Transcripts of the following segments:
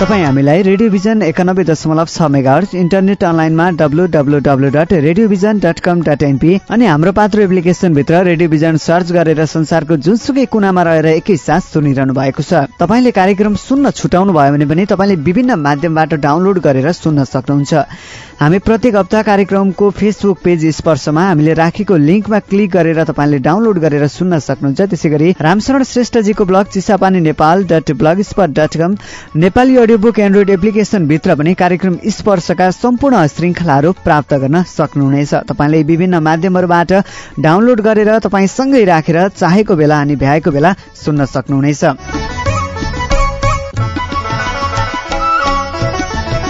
तपाईँ हामीलाई radio vision एकानब्बे दशमलव छ मेगाहर्स इन्टरनेट अनलाइनमा W W W dot radio vision dot com dot NP अनि हाम्रो पात्र एप्लिकेसनभित्र रेडियो भिजन सर्च गरेर संसारको जुनसुकै कुनामा रहेर एकैसाथ सुनिरहनु भएको छ। तपाईँले कार्यक्रम सुन्न छुटाउनु भयो भने पनि तपाईँले विभिन्न माध्यमबाट डाउनलोड गरेर सुन्न सक्नुहुन्छ। हामी प्रत्येक हप्ता कार्यक्रमको फेसबुक पेज स्पर्शमा हामीले राखेको लिङ्कमा क्लिक गरेर तपाईँले डाउनलोड गरेर सुन्न सक्नुहुन्छ। त्यसै गरी Ramsharan श्रेष्ठजीको blog Chisapani Nepal dot blogspot dot com Nepali audio book Android एप्लिकेसनभित्र पनि कार्यक्रम स्पर्शका सम्पूर्ण श्रृङ्खलाहरू प्राप्त गर्न सक्नुहुनेछ। तपाईँले विभिन्न माध्यमहरूबाट डाउनलोड गरेर तपाईँसँगै राखेर चाहेको बेला अनि भ्याएको बेला सुन्न सक्नुहुनेछ।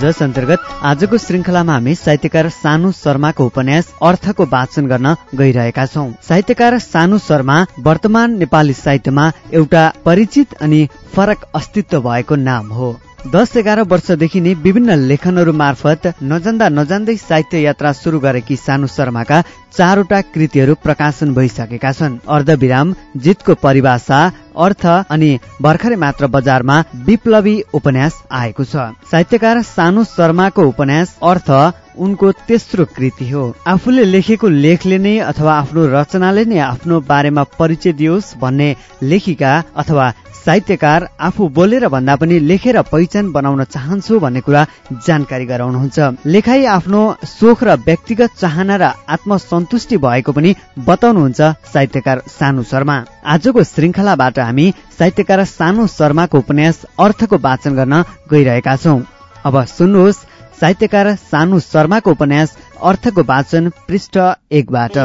जस अन्तर्गत आजको श्रृङ्खलामा हामी साहित्यकार सानु शर्माको उपन्यास अर्थको वाचन गर्न गइरहेका छौं। साहित्यकार सानु शर्मा वर्तमान नेपाली साहित्यमा एउटा परिचित अनि फरक अस्तित्व भएको नाम हो। दस एघार वर्षदेखि नै विभिन्न लेखनहरू मार्फत नजान्दा नजान्दै साहित्य यात्रा सुरु गरेकी सानु शर्माका चारवटा कृतिहरू प्रकाशन भइसकेका छन्। अर्धविराम जितको परिभाषा अर्थ अनि भर्खरै मात्र बजारमा विप्लवी उपन्यास आएको छ। साहित्यकार सानु शर्माको उपन्यास अर्थ उनको तेस्रो कृति हो। आफूले लेखेको लेखले नै अथवा आफ्नो रचनाले नै आफ्नो बारेमा परिचय दियोस् भन्ने लेखिका अथवा साहित्यकार आफू बोलेर भन्दा पनि लेखेर पहिचान बनाउन चाहन्छु भन्ने कुरा जानकारी गराउनुहुन्छ। लेखाई आफ्नो सोख र व्यक्तिगत चाहना र आत्मसन्तुष्टि भएको पनि बताउनुहुन्छ साहित्यकार सानु शर्मा। आजको श्रृङ्खलाबाट हामी साहित्यकार सानु शर्माको उपन्यास अर्थको वाचन गर्न गइरहेका छौं। अब सुन्नुहोस् साहित्यकार सानु शर्माको उपन्यास अर्थको वाचन पृष्ठ एकबाट।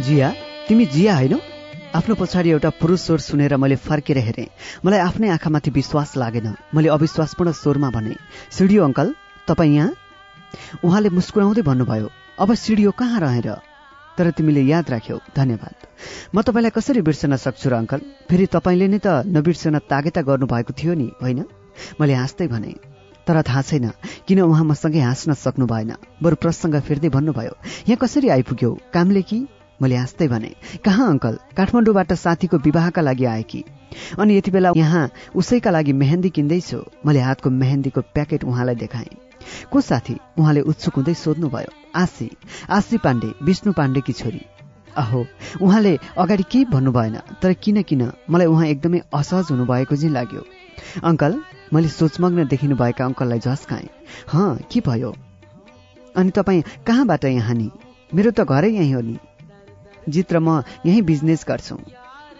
जिया तिमी जिया होइनौ? आफ्नो पछाडि एउटा पुरुष स्वर सुनेर मैले फर्केर हेरेँ। मलाई आफ्नै आँखामाथि विश्वास लागेन। मैले अविश्वासपूर्ण स्वरमा भने सिडियो अङ्कल तपाईँ यहाँ? उहाँले मुस्कुराउँदै भन्नुभयो अब सिडियो कहाँ रहेर? तर तिमीले याद राख्यौ धन्यवाद। म तपाईँलाई कसरी बिर्सन सक्छु र अङ्कल? फेरि तपाईँले नै त नबिर्सन तागेता गर्नुभएको थियो नि होइन? मैले हाँस्दै भने तर थाहा छैन किन उहाँ मसँगै हाँस्न सक्नु भएन? बरु प्रसङ्ग फेर्दै भन्नुभयो यहाँ कसरी आइपुग्यौ? कामले कि? मैले हाँस्दै भने कहाँ अङ्कल? काठमाडौँबाट साथीको विवाहका लागि आए कि? अनि यति बेला यहाँ उसैका लागि मेहेन्दी किन्दैछु। मैले हातको मेहेन्दीको प्याकेट उहाँलाई देखाएँ। को साथी? उहाँले उत्सुक हुँदै सोध्नुभयो। आशी आशी पाण्डे विष्णु पाण्डेकी छोरी। अहो उहाँले अगाडि केही भन्नु भएन तर किन किन? मलाई उहाँ एकदमै असहज हुनुभएको चाहिँ लाग्यो। अङ्कल मैले सोचमग्न देखिनु भएका अङ्कललाई झस्काएँ। हँ के भयो? अनि तपाईँ कहाँबाट यहाँ नि? मेरो त घरै यहीँ हो नि। जित र म यहीँ बिजनेस गर्छौँ।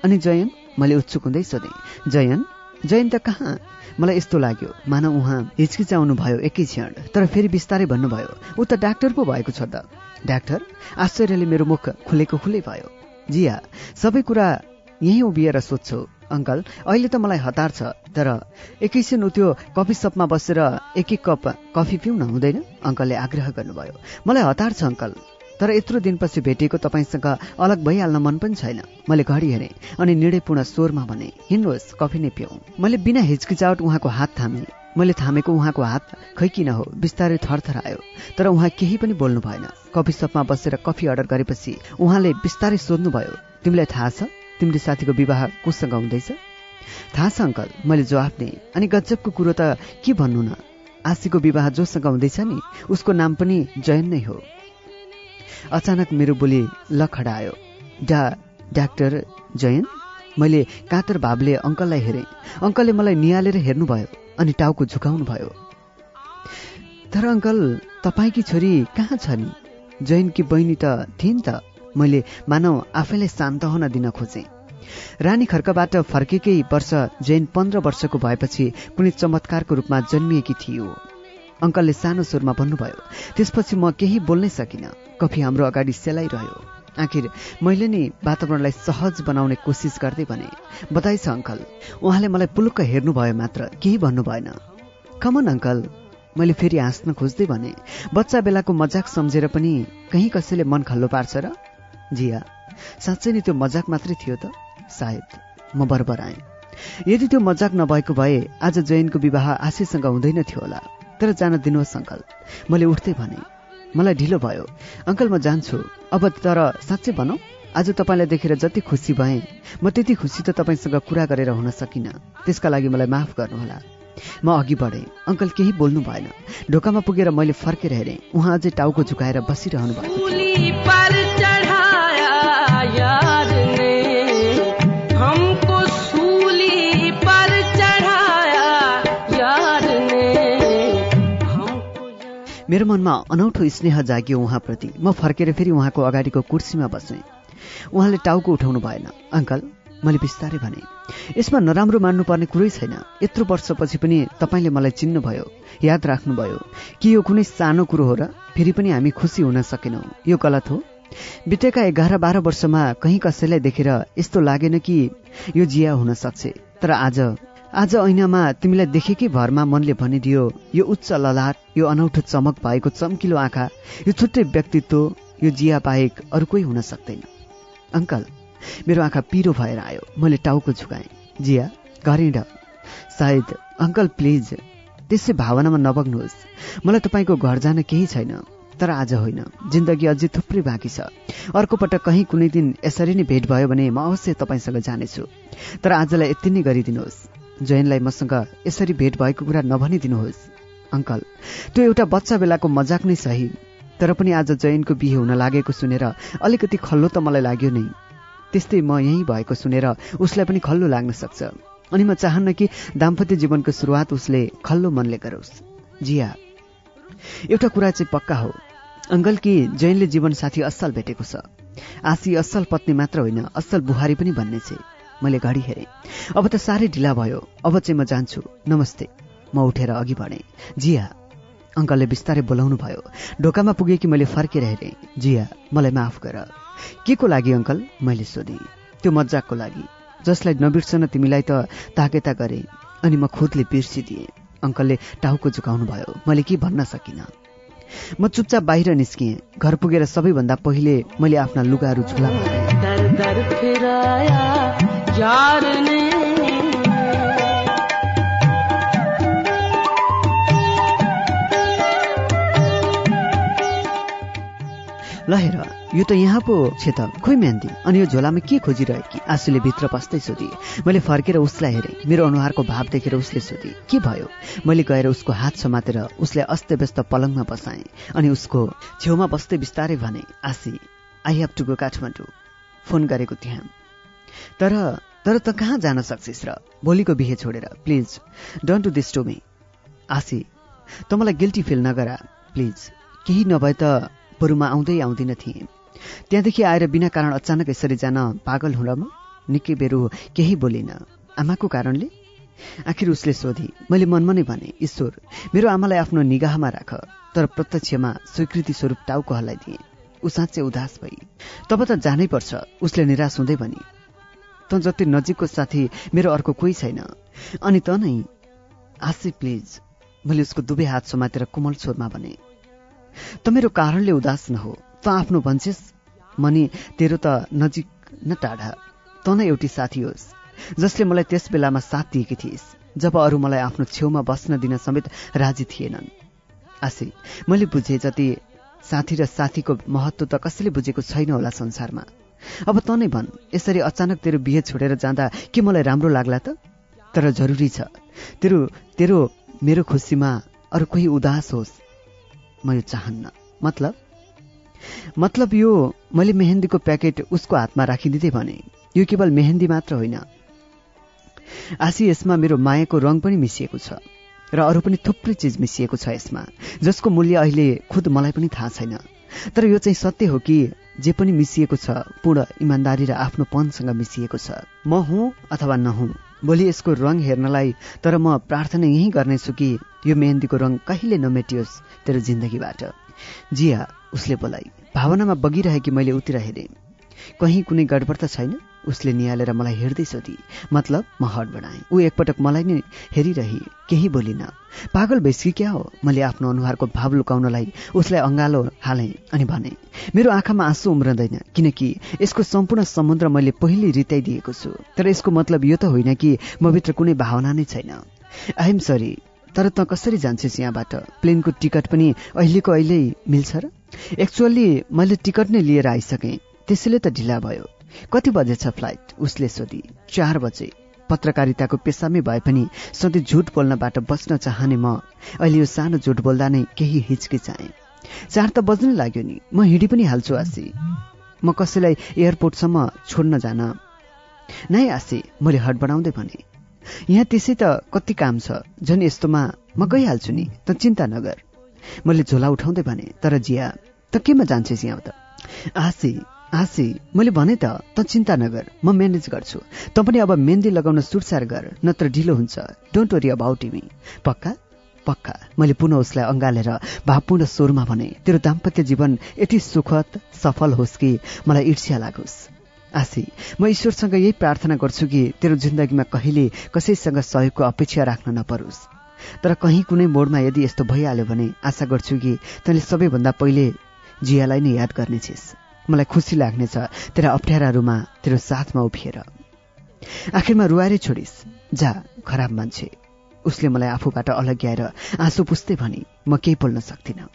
अनि जयन मैले उत्सुक हुँदै सोधेँ जयन जयन त कहाँ? मलाई यस्तो लाग्यो मानव उहाँ हिचकिचाउनु भयो एकै क्षण तर फेरि बिस्तारै भन्नुभयो ऊ त डाक्टर पो भएको छ त। डाक्टर? आश्चर्यले मेरो मुख खुलेको खुलै भयो। जिया सबै कुरा यहीँ उभिएर सोध्छौ अङ्कल। अहिले त मलाई हतार छ तर एकैछिन ऊ त्यो कफी सपमा बसेर एक एक कप कफी पिउन हुँदैन? अङ्कलले आग्रह गर्नुभयो। मलाई हतार छ अङ्कल। तर यत्रो दिनपछि भेटिएको तपाईँसँग अलग भइहाल्न मन पनि छैन। मैले घडी हेरेँ अनि निर्णयपूर्ण स्वरमा भने हिँड्नुहोस् कफी नै पिउँ मैले बिना हिचकिचावट उहाँको हात थामेँ। मैले थामेको उहाँको हात खै किन हो बिस्तारै थरथर आयो तर उहाँ केही पनि बोल्नु भएन। कफी सपमा बसेर कफी अर्डर गरेपछि उहाँले बिस्तारै सोध्नुभयो तिमीलाई थाहा छ तिमीले साथीको विवाह कोसँग हुँदैछ? थाहा छ अङ्कल मैले जवाफ दिएँ। अनि गजबको कुरो त के भन्नु न? आशीको विवाह जोसँग हुँदैछ नि उसको नाम पनि जयन नै हो। अचानक मेरो बोली लखडायो। डा डाक्टर जयन मैले कातर भावले अङ्कललाई हेरेँ। अङ्कलले मलाई निहालेर हेर्नुभयो अनि टाउको झुकाउनु भयो तर अङ्कल तपाईँकी छोरी कहाँ छ नि जैनकी बहिनी त थिइन् त? मैले मानव आफैलाई शान्त हुन दिन खोजेँ। रानी खर्कबाट फर्केकै वर्ष जैन पन्ध्र वर्षको भएपछि कुनै चमत्कारको रूपमा जन्मिएकी थियो। अङ्कलले सानो स्वरमा भन्नुभयो त्यसपछि म केही बोल्नै सकिनँ। कफी हाम्रो अगाडि सेलाइरह्यो। आखिर मैले नि वातावरणलाई सहज बनाउने कोसिस गर्दै भने बधाई छ अङ्कल उहाँले मलाई पुलुक्क हेर्नुभयो मात्र केही भन्नु भएन। Come on uncle. मैले फेरि हाँस्न खोज्दै भने बच्चा बेलाको मजाक सम्झेर पनि कहीँ कसैले मन खल्लो पार्छ र? जिया साँच्चै नै त्यो मजाक मात्रै थियो त सायद। म बरबर आएँ यदि त्यो मजाक नभएको भए आज जैनको विवाह आशीसँग हुँदैन थियो होला। तर जान दिनुहोस् अङ्कल। मैले उठ्दै भने मलाई ढिलो भयो। अङ्कल म जान्छु। अब तर साँच्चै भनौँ आज तपाईँलाई देखेर जति खुसी भएँ म त्यति खुसी त तपाईँसँग कुरा गरेर हुन सकिनँ। त्यसका लागि मलाई माफ गर्नुहोला। म अघि बढेँ। अङ्कल केही बोल्नु भएन। ढोकामा पुगेर मैले फर्केर हेरेँ। उहाँ अझै टाउको झुकाएर बसिरहनु भएको मेरो मनमा अनौठो स्नेह जाग्यो उहाँप्रति। म फर्केर फेरि उहाँको अगाडिको कुर्सीमा बसेँ। उहाँले टाउको उठाउनु भएन। अङ्कल मैले बिस्तारै भने। यसमा नराम्रो मान्नुपर्ने कुरै छैन। यत्रो वर्षपछि पनि तपाईँले मलाई चिन्नुभयो याद राख्नुभयो। कि यो कुनै सानो कुरो हो र फेरि पनि हामी खुसी हुन सकेनौँ। यो गलत हो। बितेका एघार बाह्र वर्षमा कहीँ कसैलाई देखेर यस्तो लागेन कि यो जिया हुन सक्छ। तर आज आज ऐनामा तिमीलाई देखेकै भरमा मनले भनिदियो यो उच्च ललाट यो अनौठो चमक भएको चम्किलो आँखा यो छुट्टै व्यक्तित्व यो जिया बाहेक अरू कोही हुन सक्दैन। अङ्कल मेरो आँखा पिरो भएर आयो मैले टाउको झुकाएँ। जिया घरिड सायद अङ्कल प्लिज त्यसै भावनामा नबग्नुहोस् मलाई तपाईँको घर जान केही छैन तर आज होइन। जिन्दगी अझै थुप्रै बाँकी छ। अर्को पटक कहीँ कुनै दिन यसरी नै भेट भयो भने म अवश्य तपाईँसँग जानेछु। तर आजलाई यति नै गरिदिनुहोस्। जयनलाई मसँग यसरी भेट भएको कुरा नभनिदिनुहोस् अङ्कल। त्यो एउटा बच्चा बेलाको मजाक नै सही। तर पनि आज जयनको बिहे हुन लागेको सुनेर अलिकति खल्लो त मलाई लाग्यो नै। त्यस्तै म यहीँ भएको सुनेर उसलाई पनि खल्लो लाग्न सक्छ। अनि म चाहन्न कि दाम्पत्य जीवनको सुरुवात उसले खल्लो मनले गरोस्। जिया एउटा कुरा चाहिँ पक्का हो। अङ्कल कि जैनले जीवनसाथी असल भेटेको छ। आशी असल पत्नी मात्र होइन असल बुहारी पनि भन्ने चाहिँ। मैले घडी हेरेँ। अब त साह्रै ढिला भयो। अब चाहिँ म जान्छु। नमस्ते। म उठेर अघि बढेँ। जिया अङ्कलले बिस्तारै बोलाउनु भयो। ढोकामा पुगे कि मैले फर्केर हेरेँ? जिया मलाई माफ गर। के को लागि अङ्कल? मैले सोधेँ। त्यो मजाकको लागि। जसलाई नबिर्सन तिमीलाई त ताकेता गरे। अनि म खुदले बिर्सिदिएँ। अङ्कलले टाउको झुकाउनु भयो। मैले के भन्न सकिनँ? म चुपचाप बाहिर निस्किएँ। घर पुगेर सबैभन्दा पहिले मैले आफ्ना लुगाहरू झुला यार ने ल यो त यहाँ पो छ त खोइ म्यान्दी अनि यो झोलामा के खोजिरहेकी? आँसुले भित्र पस्दै सोधी। मैले फर्केर उसलाई हेरेँ। मेरो अनुहारको भाव देखेर उसले सोधी के भयो? मैले गएर उसको हात समातेर उसलाई अस्तव्यस्त पलङमा बसाएँ। अनि उसको छेउमा बस्दै बिस्तारै भने Ashi I have to go Kathmandu phone गरेको त्यहाँ तर तर त कहाँ जान सक्छिस् र? भोलिको बिहे छोडेर please. Don't do this to me Ashi त मलाई गिल्टी फिल नगरा प्लिज। केही नभए त बरुमा आउँदै आउँदिन थिएँ। त्यहाँदेखि आएर बिना कारण अचानक यसरी जान पागल हुँ म? निकै बेरु केही बोलिन। आमाको कारणले? आखिर उसले सोधी मैले मनमा नै भने ईश्वर मेरो आमालाई आफ्नो निगाहमा राख तर प्रत्यक्षमा स्वीकृति स्वरूप टाउको हल्लाइदिए। ऊ साँच्चै उदास भई तब त जानै पर्छ उसले निराश हुँदै भनी त जति नजिकको साथी मेरो अर्को कोही छैन। अनि त नै आशी प्लिज मैले उसको दुवै हात समातेर कोमल स्वरमा भने त मेरो कारणले उदास नहो। त आफ्नो भन्छेस्? मनी तेरो त नजिक न टाढा। त नै एउटी साथी होस् जसले मलाई त्यस बेलामा साथ दिएकी थिइस् जब अरू मलाई आफ्नो छेउमा बस्न दिन समेत राजी थिएनन्। आशी मैले बुझे जति साथी र साथीको महत्व त कसैले बुझेको छैन होला संसारमा। अब त नै भन् यसरी अचानक तेरो बिहे छोडेर जाँदा के मलाई राम्रो लाग्ला त? तर जरुरी छ। तेरो तेरो मेरो खुसीमा अरू कोही उदास होस्। म यो चाहन्न। मतलब? मतलब यो मैले मेहेन्दीको प्याकेट उसको हातमा राखिदिँदै भने यो केवल मेहेन्दी मात्र होइन। आशी यसमा मेरो मायाको रङ पनि मिसिएको छ र अरू पनि थुप्रै चिज मिसिएको छ यसमा जसको मूल्य अहिले खुद मलाई पनि थाहा छैन। तर यो चाहिँ सत्य हो कि जे पनि मिसिएको छ पूर्ण इमान्दारी र आफ्नो पनसँग मिसिएको छ। म हुँ अथवा नहुँ भोलि यसको रङ हेर्नलाई तर म प्रार्थना यही गर्नेछु कि यो मेहन्दीको रङ कहिले नमेटियोस् तेरो जिन्दगीबाट। जिया उसले बोलाई भावनामा बगिरहेकी मैले उतिर हेरेँ? कहीँ कुनै गडबड त छैन? उसले निहालेर मलाई हेर्दै सोधी मतलब म हट बढाएँ ऊ एकपटक मलाई नै हेरिरही केही बोलिन। पागल भइसकी क्या हो? मैले आफ्नो अनुहारको भाव लुकाउनलाई उसलाई अँगालो हालेँ अनि भने मेरो आँखामा आँसु उम्रँदैन किनकि यसको सम्पूर्ण समुद्र मैले पहिले रित्याइदिएको छु। तर यसको मतलब यो त होइन कि मभित्र कुनै भावना नै छैन। आइएम सरी तर त कसरी जान्छस् यहाँबाट? प्लेनको टिकट पनि अहिलेको अहिले मिल्छ र? एक्चुअली मैले टिकट नै लिएर आइसकेँ त्यसैले त ढिला भयो। कति बजे छ फ्लाइट? उसले सोधी। चार बजे। पत्रकारिताको पेसामै भए पनि सधैँ झुट बोल्नबाट बच्न चाहने म। अहिले यो सानो झुट बोल्दा नै केही हिचकिचाएँ। चार त बज्नै लाग्यो नि। म हिँडी पनि हाल्छु आसी। म कसैलाई एयरपोर्टसम्म छोड्न जान। नै आसी मैले हट बढाउँदै भने। यहाँ त्यसै त कति काम छ। झन् यस्तोमा म गइहाल्छु नि त चिन्ता नगर मैले झोला उठाउँदै भने तर जिया त केमा जान्छस् यहाँ त? आसी आशी मैले भने त त चिन्ता नगर म म्यानेज गर्छु। त पनि अब मेहन्दी लगाउन सुरसार गर नत्र ढिलो हुन्छ। डोन्ट वरी अबाउट मी पक्का? पक्का। मैले पुनः उसलाई अँगालेर भावपूर्ण स्वरमा भने तेरो दाम्पत्य जीवन यति सुखद सफल होस् कि मलाई ईर्ष्या लागोस्। आशी म ईश्वरसँग यही प्रार्थना गर्छु कि तेरो जिन्दगीमा कहिले कसैसँग सहयोगको अपेक्षा राख्न नपरोस्। तर कहीँ कुनै मोडमा यदि यस्तो भइहाल्यो भने आशा गर्छु कि तैँले सबैभन्दा पहिले जियालाई नै याद गर्नेछिस्। मलाई खुसी लाग्नेछ तेरा अप्ठ्याराहरूमा तेरो साथमा उभिएर। आखिरमा रुवाएरै छोडिस्। जा खराब मान्छे। उसले मलाई आफूबाट अलग्याएर आँसु पुस्दै भनी म केही बोल्न सक्दिनँ।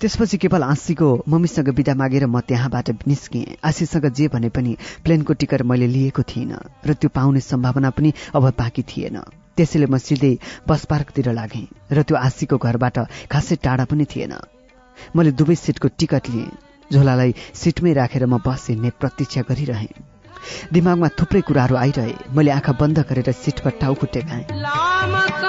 त्यसपछि केवल आँसीको मम्मीसँग बिदा मागेर म त्यहाँबाट निस्किएँ आशीसँग जे भने पनि प्लेनको टिकट मैले लिएको थिइनँ र त्यो पाउने सम्भावना पनि अब बाँकी थिएन। त्यसैले म सिधै बस पार्कतिर लागेँ र त्यो आशीको घरबाट खासै टाढा पनि थिएन। मैले दुवै सिटको टिकट लिएँ। झोलालाई सिटमै राखेर म बस हिँड्ने प्रतीक्षा गरिरहेँ। दिमागमा थुप्रै कुराहरू आइरहे। मैले आँखा बन्द गरेर सिटमा टाउको टेकाएँ।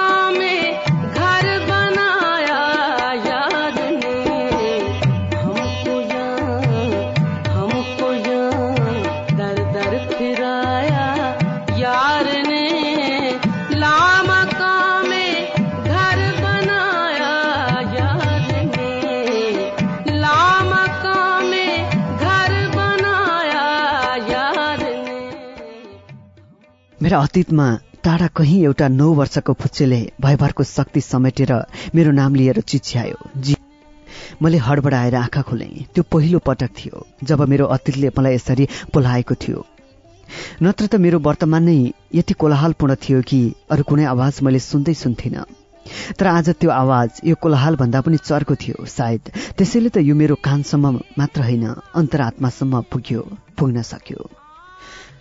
मेरा अतीतमा टाढा कहीँ एउटा नौ वर्षको फुच्चेले भयभरको शक्ति समेटेर मेरो नाम लिएर चिच्यायो। जी मैले हडबडाएर आँखा खोलेँ। त्यो पहिलो पटक थियो जब मेरो अतीतले मलाई यसरी बोलाएको थियो। नत्र त मेरो वर्तमान नै यति कोलाहालपूर्ण थियो कि अरू कुनै आवाज मैले सुन्दै सुन्थिनँ। तर आज त्यो आवाज यो कोलाहाल भन्दा पनि चर्को थियो सायद। त्यसैले त यो मेरो कानसम्म मात्र होइन अन्तरात्मासम्म पुग्यो पुग्न सक्यो।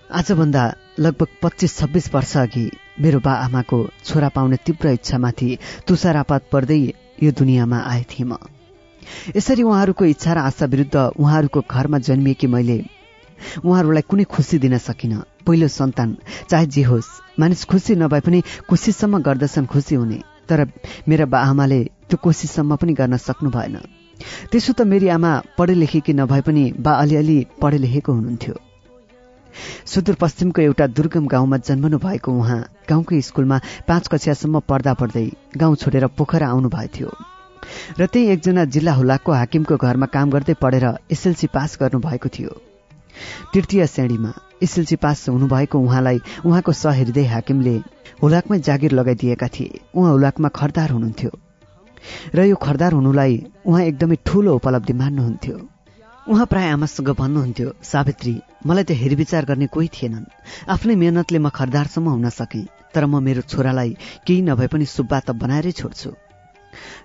आजभन्दा लगभग पच्चिस छब्बिस वर्ष अघि मेरो बा आमाको छोरा पाउने तीव्र इच्छामाथि तुषारापात पर्दै यो दुनियाँमा आएथेँ म। यसरी उहाँहरूको इच्छा र आशा विरुद्ध उहाँहरूको घरमा जन्मिएकी मैले उहाँहरूलाई कुनै खुसी दिन सकिनँ। पहिलो सन्तान चाहे जे होस् मानिस खुसी नभए पनि खुसीसम्म गर्दछन् खुसी हुने। तर मेरा बा आमाले त्यो कोसिसम्म पनि गर्न सक्नु भएन। त्यसो त मेरी आमा पढे लेखेकी नभए पनि बा अलिअलि पढे लेखेको हुनुहुन्थ्यो। सुदूरपश्चिमको एउटा दुर्गम गाउँमा जन्मनु भएको उहाँ गाउँकै स्कुलमा पाँच कक्षासम्म पढ्दा पढ्दै गाउँ छोडेर पोखरा आउनु थियो र त्यही एकजना जिल्ला हुलाकको हाकिमको घरमा काम गर्दै पढेर एसएलसी पास गर्नुभएको थियो। तृतीय श्रेणीमा एसएलसी पास हुनुभएको उहाँलाई उहाँको सहृदय हाकिमले हुलाकमै जागिर लगाइदिएका थिए। उहाँ हुलाकमा खरदार हुनुहुन्थ्यो। र यो खरदार हुनुलाई उहाँ एकदमै ठूलो उपलब्धि मान्नुहुन्थ्यो। उहाँ प्राय आमासँग भन्नुहुन्थ्यो सावित्री मलाई त हेरविचार गर्ने कोही थिएनन्। आफ्नै मेहनतले म खरदारसम्म हुन सकेँ तर म मेरो छोरालाई केही नभए पनि सुब्बा त बनाएरै छोड्छु।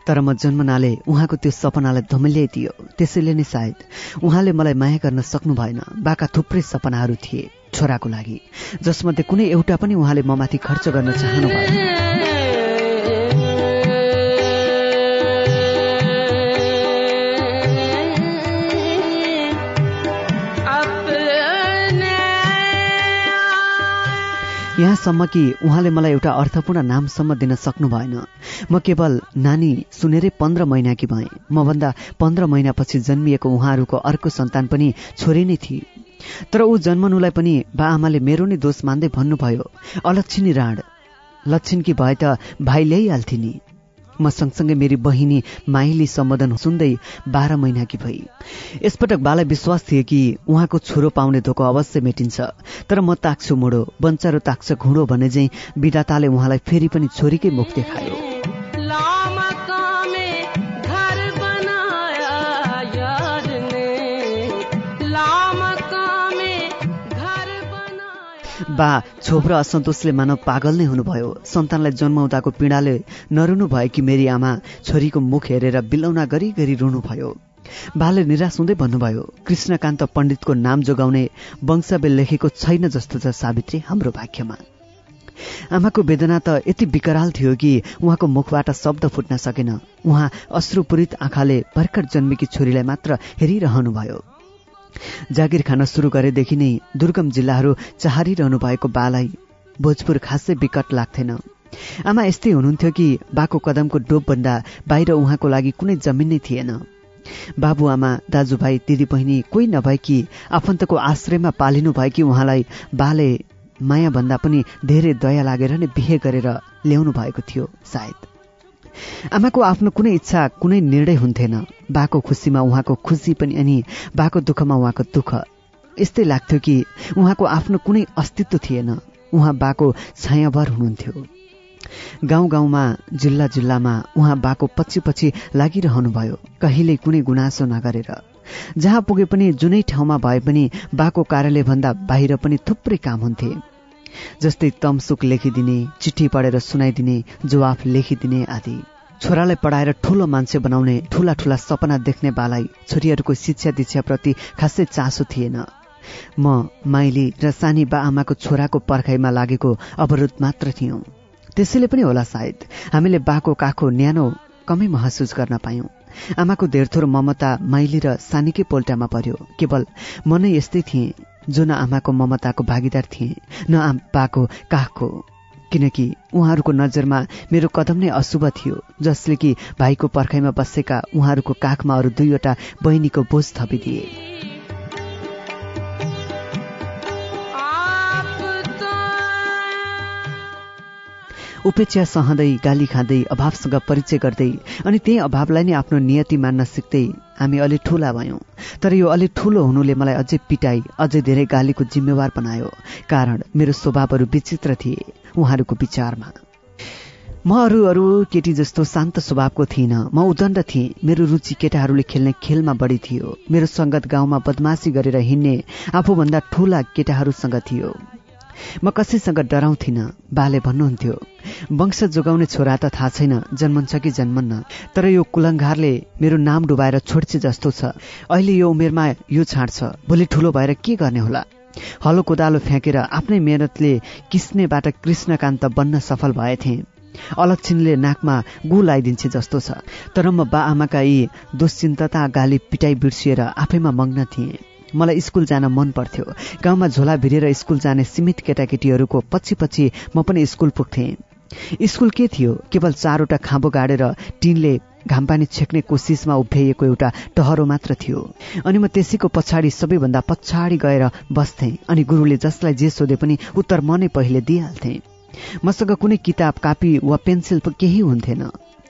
तर म जन्मनाले उहाँको त्यो सपनालाई धमल्याइदियो। त्यसैले नै सायद उहाँले मलाई माया गर्न सक्नु भएन। बाका थुप्रै सपनाहरू थिए छोराको लागि जसमध्ये कुनै एउटा पनि उहाँले ममाथि खर्च गर्न चाहनु भएन यहाँसम्म कि उहाँले मलाई एउटा अर्थपूर्ण नामसम्म दिन सक्नु भएन म केवल नानी सुनेरै पन्ध्र महिनाकी भएँ। मभन्दा पन्ध्र महिनापछि जन्मिएको उहाँहरूको अर्को सन्तान पनि छोरी नै थिए। तर ऊ जन्मनुलाई पनि बा आमाले मेरो नै दोष मान्दै भन्नुभयो अलक्षिणी राण लक्षिणकी भए त भाइ ल्याइहाल्थे नि। म सँगसँगै मेरी बहिनी माइली सम्बोधन सुन्दै बाह्र महिनाकी भई। यसपटक बालाई विश्वास थियो कि उहाँको छोरो पाउने धोको अवश्य मेटिन्छ। तर म ताक्छु मोडो बन्चारो ताक्छ घुँडो भने चाहिँ विधाताले उहाँलाई फेरि पनि छोरीकै मुख देखायो। बा छोप्रो असन्तोषले मानव पागल नै हुनुभयो। सन्तानलाई जन्माउँदाको पीडाले नरुनु भयो कि मेरी आमा छोरीको मुख हेरेर बिलौना गरी गरी रुनुभयो। बाले निराश हुँदै भन्नुभयो कृष्णकान्त पण्डितको नाम जोगाउने वंशबेल लेखेको छैन जस्तो छ सावित्री हाम्रो भाग्यमा। आमाको वेदना त यति विकराल थियो कि उहाँको मुखबाट शब्द फुट्न सकेन। उहाँ अश्रुपूरित आँखाले भर्खर जन्मेकी छोरीलाई मात्र हेरिरहनुभयो। जागिर खान सुरु गरेदेखि नै दुर्गम जिल्लाहरू चाहरिरहनु भएको बालाई भोजपुर खासै विकट लाग्थेन। आमा यस्तै हुनुहुन्थ्यो कि बाको कदमको डोबभन्दा बाहिर उहाँको लागि कुनै जमिन नै थिएन। बाबुआमा दाजुभाइ दिदीबहिनी कोही नभएकी आफन्तको आश्रयमा पालिनु भएकी उहाँलाई बाले मायाभन्दा पनि धेरै दया लागेर नै बिहे गरेर ल्याउनु भएको थियो सायद। आमाको आफ्नो कुनै इच्छा कुनै निर्णय हुन्थेन। बाको खुसीमा उहाँको खुसी पनि अनि बाको दुःखमा उहाँको दुःख। यस्तै लाग्थ्यो कि उहाँको आफ्नो कुनै अस्तित्व थिएन। उहाँ बाको छायाभर हुनुहुन्थ्यो। गाउँ गाउँमा जिल्ला जिल्लामा उहाँ बाको पछि पछि लागिरहनुभयो कहिल्यै कुनै गुनासो नगरेर। जहाँ पुगे पनि जुनै ठाउँमा भए पनि बाको कार्यालय भन्दा बाहिर पनि थुप्रै काम हुन्थे। जस्तै तमसुक लेखिदिने चिठी पढेर सुनाइदिने जवाफ लेखिदिने आदि। छोरालाई पढाएर ठूलो मान्छे बनाउने ठूला ठूला सपना देख्ने बालाई छोरीहरूको शिक्षा दीक्षाप्रति खासै चासो थिएन। म माइली र सानी बा आमाको छोराको पर्खाइमा लागेको अवरोध मात्र थियौं। त्यसैले पनि होला सायद हामीले बाको काखो न्यानो कमै महसुस गर्न पायौं। आमाको धेरथोर ममता माइली र सानीकै पोल्टामा पर्यो। केवल म नै यस्तै थिएँ। जो न आमाको ममताको भागीदार थिए न आप्पाको काखको किनकि उहाँहरूको नजरमा मेरो कदम नै अशुभ थियो जसले कि भाइको पर्खाइमा बसेका उहाँहरूको काखमा अरू दुईवटा बहिनीको बोझ थपिदिए। उपेक्षा सहँदै गाली खाँदै अभावसँग परिचय गर्दै अनि त्यही अभावलाई नै आफ्नो नियति मान्न सिक्दै हामी अलि ठुला भयौँ। तर यो अलि ठुलो हुनुले मलाई अझै पिटाई अझै धेरै गालीको जिम्मेवार बनायो कारण मेरो स्वभावहरू विचित्र थिए उहाँहरूको विचारमा। म अरू अरू केटी जस्तो शान्त स्वभावको थिइनँ। म उदण्ड थिएँ। मेरो रुचि केटाहरूले खेल्ने खेलमा बढी थियो। मेरो सङ्गत गाउँमा बदमासी गरेर हिँड्ने आफूभन्दा ठूला केटाहरूसँग थियो। म कसैसँग डराउँथिन। बाले भन्नुहुन्थ्यो वंश जोगाउने छोरा त थाहा छैन जन्मन्छ कि जन्मन्न तर यो कुलङ्घारले मेरो नाम डुबाएर छोड्छ जस्तो छ। अहिले यो उमेरमा यो छाड्छ भोलि ठुलो भएर के गर्ने होला? हलो कोदालो फ्याँकेर आफ्नै मेहनतले किस्नेबाट कृष्णकान्त बन्न सफल भएथे। अलक्षिणले नाकमा गु लगाइदिन्छ जस्तो छ तर म बा आमाका यी दुश्चिन्तता गाली पिटाई बिर्सिएर आफैमा मग्न थिएँ। मलाई स्कुल जान मन पर्थ्यो। गाउँमा झोला भिरेर स्कुल जाने सीमित केटाकेटीहरूको पछि पछि म पनि स्कुल पुग्थेँ। स्कुल के थियो? केवल चारवटा खाँबो गाडेर टिनले घामपानी छेक्ने कोसिसमा उभ्याइएको एउटा टहरो मात्र थियो। अनि म त्यसैको पछाडि सबैभन्दा पछाडि गएर बस्थेँ अनि गुरुले जसलाई जे सोधे पनि उत्तर म नै पहिले दिइहाल्थेँ। मसँग कुनै किताब कापी वा पेन्सिल केही हुन्थेन।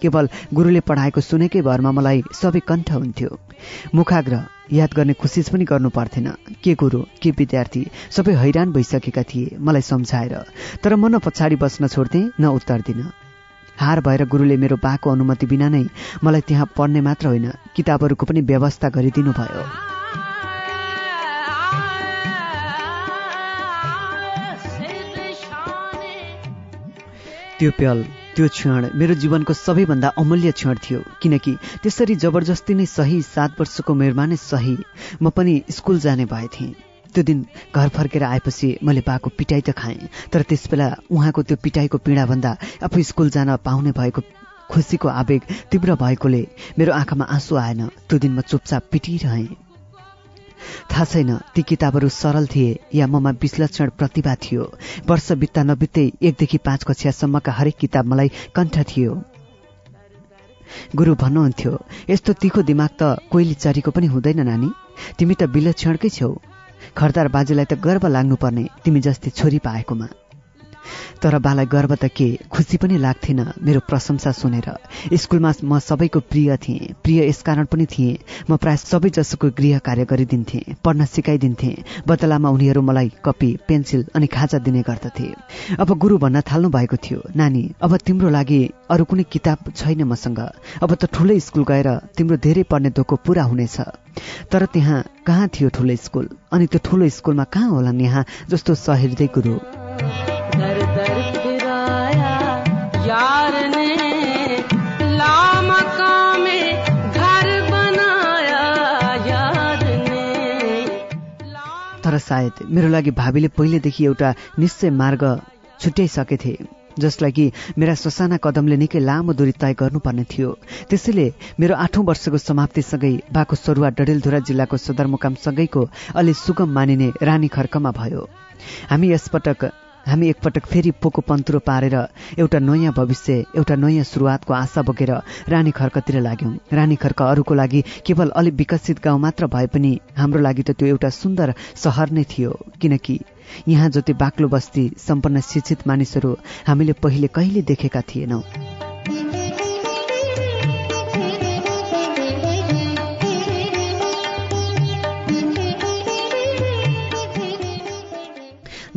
केवल गुरुले पढाएको सुनेकै भरमा मलाई सबै कण्ठ हुन्थ्यो। मुखाग्र याद गर्ने कोसिस पनि गर्नु पर्थेन। के गुरु के विद्यार्थी? सबै हैरान भइसकेका थिए मलाई सम्झाएर। तर म न पछाडि बस्न छोड्थेँ न उत्तर दिन। हार भएर गुरुले मेरो बाको अनुमति बिना नै मलाई त्यहाँ पढ्ने मात्र होइन किताबहरूको पनि व्यवस्था गरिदिनु भयो। त्यो प्याल त्यो क्षण मेरो जीवनको सबैभन्दा अमूल्य क्षण थियो। किनकि त्यसरी जबरजस्ती नै सही सात वर्षको उमेरमा नै सही म पनि स्कुल जाने भएथेँ त्यो दिन घर फर्केर आएपछि मैले बाको पिटाइ त खाएँ तर त्यसबेला उहाँको त्यो पिटाइको पीडाभन्दा आफू स्कुल जान पाउने भएको खुसीको आवेग तीव्र भएकोले मेरो आँखामा आँसु आएन। त्यो दिन म चुपचाप पिटिरहेँ। थाहा छैन ती किताबहरू सरल थिए या ममा विश्लेषण प्रतिभा थियो। वर्ष बित्ता नबित्दै एकदेखि पाँच कक्षासम्मका हरेक किताब मलाई कण्ठ थियो। गुरु भन्नुहुन्थ्यो यस्तो तिखो दिमाग त कोइली चरीको पनि हुँदैन नानी। तिमी त विलक्षणकै छेउ खरदार बाजेलाई त गर्व लाग्नुपर्ने तिमी जस्तै छोरी पाएकोमा। तर बालाई गर्व त के खुसी पनि लाग्थेन मेरो प्रशंसा सुनेर। स्कुलमा म सबैको प्रिय थिएँ प्रिय यसकारण पनि थिएँ। म प्राय सबै जसोको गृह कार्य गरिदिन्थेँ पढ्न सिकाइदिन्थेँ। बदलामा उनीहरू मलाई कपी पेन्सिल अनि खाजा दिने गर्दथे। अब गुरु भन्न थाल्नु भएको थियो नानी अब तिम्रो लागि अरू कुनै किताब छैन मसँग। अब त ठुलै स्कुल गएर तिम्रो धेरै पढ्ने धोको पुरा हुनेछ। तर त्यहाँ कहाँ थियो ठुलो स्कुल? अनि त्यो ठुलो स्कुलमा कहाँ होला यहाँ जस्तो सहृदय गुरु? तर सायद मेरो लागि भावीले पहिलेदेखि एउटा निश्चय मार्ग छुट्याइसकेथे जसलाई कि मेरा ससाना कदमले निकै लामो दूरी तय गर्नुपर्ने थियो। त्यसैले मेरो आठौँ वर्षको समाप्तिसँगै बाको सरुवा डडेलधुरा जिल्लाको सदरमुकामसँगैको अलि सुगम मानिने रानी खर्कमा भयो। हामी यसपटक हामी एकपटक फेरि पोको पन्तुरो पारेर एउटा नयाँ भविष्य एउटा नयाँ सुरुवातको आशा बोकेर रानी खर्कतिर लाग्यौँ। रानी खर्क अरूको लागि केवल अलिक विकसित गाउँ मात्र भए पनि हाम्रो लागि त त्यो एउटा सुन्दर सहर नै थियो। किनकि यहाँ जति बाक्लो बस्ती सम्पन्न शिक्षित मानिसहरू हामीले पहिले कहिले देखेका थिएनौँ।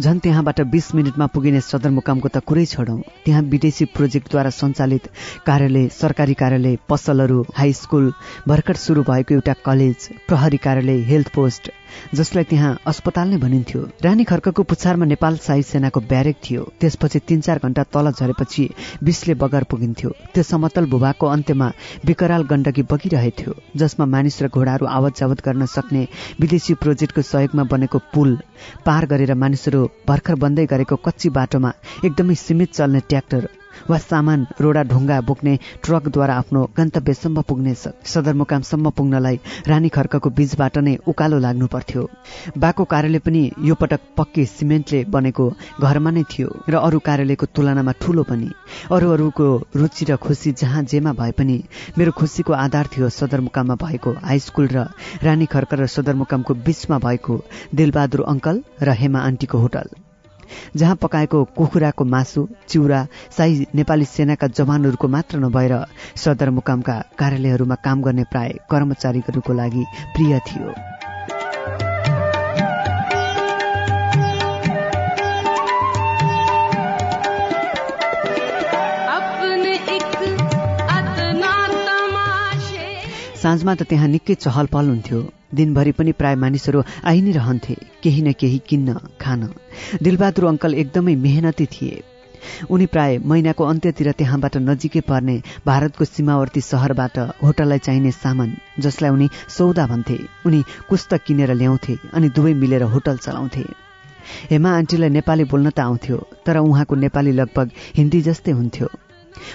झन् त्यहाँबाट बिस मिनटमा पुगिने सदरमुकामको त कुरै छोडौँ। त्यहाँ विदेशी प्रोजेक्टद्वारा सञ्चालित कार्यालय सरकारी कार्यालय पसलहरू हाई स्कुल भर्खर सुरु भएको एउटा कलेज प्रहरी कार्यालय हेल्थ पोस्ट जसलाई त्यहाँ अस्पताल नै भनिन्थ्यो। रानी खर्कको पुछारमा नेपाल साई सेनाको ब्यारेक थियो। त्यसपछि तीन चार घण्टा तल झरेपछि विषले बगर पुगिन्थ्यो। त्यो समतल भूभागको अन्त्यमा विकराल गण्डकी बगिरहेथ्यो जसमा मानिस र घोडाहरू आवत जावत गर्न सक्ने विदेशी प्रोजेक्टको सहयोगमा बनेको पुल पार गरेर मानिसहरू भर्खर बन्दै गरेको कच्ची बाटोमा एकदमै सीमित चल्ने ट्र्याक्टर। वा सामान रोडा ढुङ्गा बोक्ने ट्रकद्वारा आफ्नो गन्तव्यसम्म पुग्ने सदरमुकामसम्म पुग्नलाई रानी खर्कको बीचबाट नै उकालो लाग्नु पर्थ्यो। बाको कार्यालय पनि यो पटक पक्की सिमेन्टले बनेको घरमा नै थियो र अरू कार्यालयको तुलनामा ठूलो पनि। अरू अरूको रुचि र खुसी जहाँ जेमा भए पनि मेरो खुसीको आधार थियो सदरमुकाममा भएको हाई स्कुल र रानी खर्क र सदरमुकामको बीचमा भएको दिलबहादुर अङ्कल र हेमा आन्टीको होटल। जहाँ पकाएको कुखुराको मासु चिउरा साई नेपाली सेनाका जवानहरूको मात्र नभएर सदरमुकामका कार्यालयहरूमा काम गर्ने प्राय कर्मचारीहरूको लागि प्रिय थियो। साँझमा त त्यहाँ निकै चहल पहल हुन्थ्यो। दिनभरि पनि प्राय मानिसहरू आइ नै रहन्थे केही न केही किन्न खान। दिलबहादुर अङ्कल एकदमै मेहनती थिए। उनी प्राय महिनाको अन्त्यतिर त्यहाँबाट नजिकै पर्ने भारतको सीमावर्ती सहरबाट होटललाई चाहिने सामान जसलाई उनी सौदा भन्थे। उनी कुस्त किनेर ल्याउँथे अनि दुवै मिलेर होटल चलाउँथे। हेमा आन्टीलाई नेपाली बोल्न त आउँथ्यो तर उहाँको नेपाली लगभग हिन्दी जस्तै हुन्थ्यो।